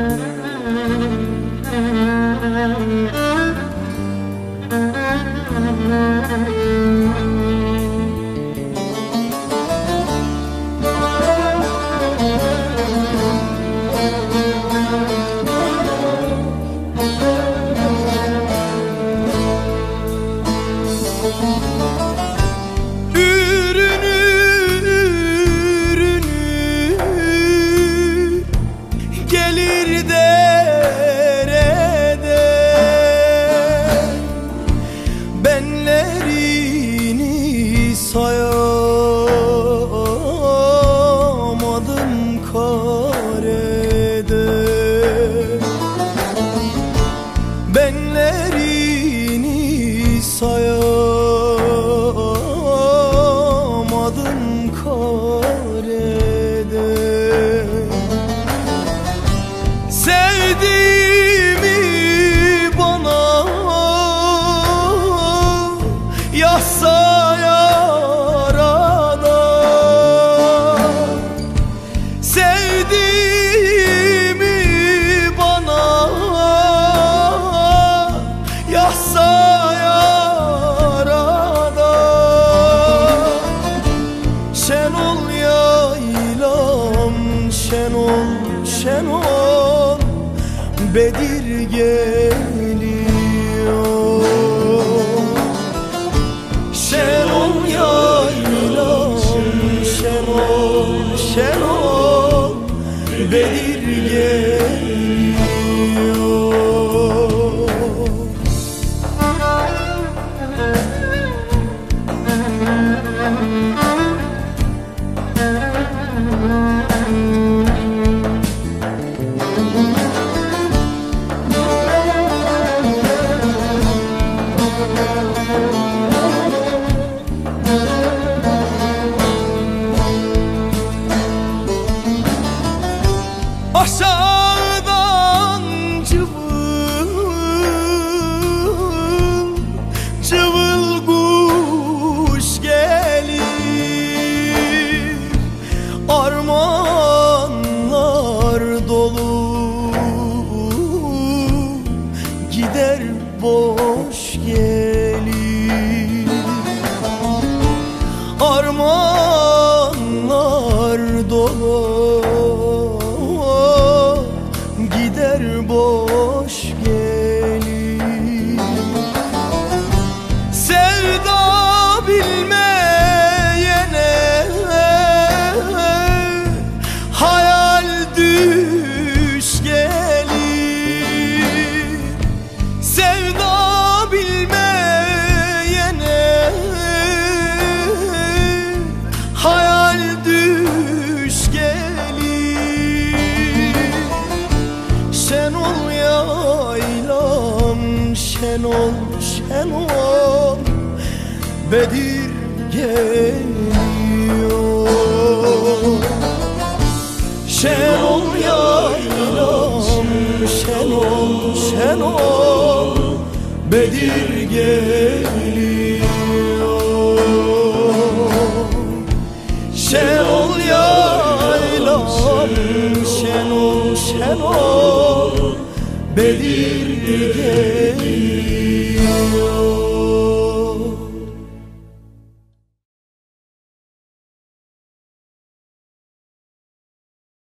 Thank you. Ol şen ol Bedir geliyor. Şen ol yaylam şen ol şen ol. Bedir geliyor Moça şen ol şen ol. Bedir geliyor. Şen ol yaylam şen ol şen ol. Bedir geliyor. Şen ol yaylam şen ol şen ol. Bedir geliyor